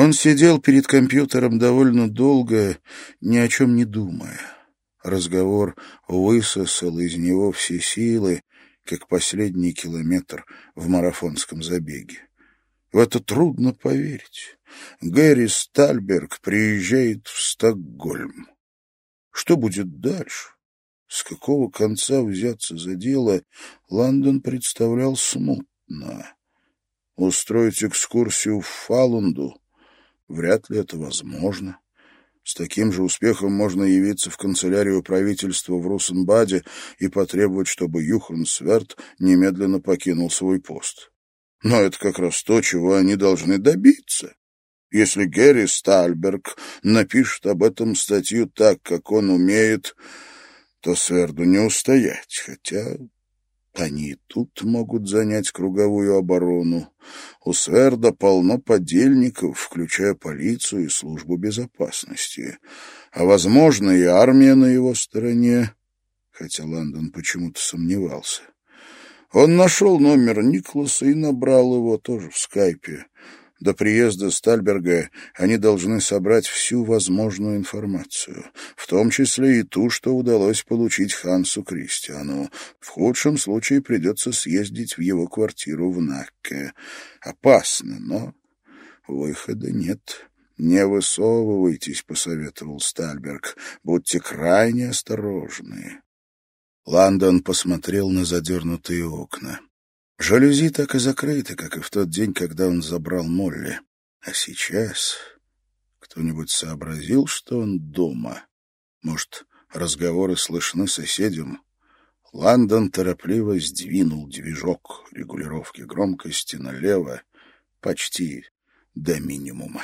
Он сидел перед компьютером довольно долго, ни о чем не думая. Разговор высосал из него все силы, как последний километр в марафонском забеге. В это трудно поверить. Гэри Стальберг приезжает в Стокгольм. Что будет дальше? С какого конца взяться за дело, Лондон представлял смутно. Устроить экскурсию в Фалунду? Вряд ли это возможно. С таким же успехом можно явиться в канцелярию правительства в Русенбаде и потребовать, чтобы Юхан Сверд немедленно покинул свой пост. Но это как раз то, чего они должны добиться. Если Герри Стальберг напишет об этом статью так, как он умеет, то Сверду не устоять, хотя они и тут могут занять круговую оборону. У Сверда полно подельников, включая полицию и службу безопасности. А, возможно, и армия на его стороне, хотя Лондон почему-то сомневался. Он нашел номер Никласа и набрал его тоже в скайпе. До приезда Стальберга они должны собрать всю возможную информацию, в том числе и ту, что удалось получить Хансу Кристиану. В худшем случае придется съездить в его квартиру в Накке. Опасно, но выхода нет. «Не высовывайтесь», — посоветовал Стальберг. «Будьте крайне осторожны». Лондон посмотрел на задернутые окна. Жалюзи так и закрыты, как и в тот день, когда он забрал Молли. А сейчас кто-нибудь сообразил, что он дома? Может, разговоры слышны соседям? Лондон торопливо сдвинул движок регулировки громкости налево почти до минимума.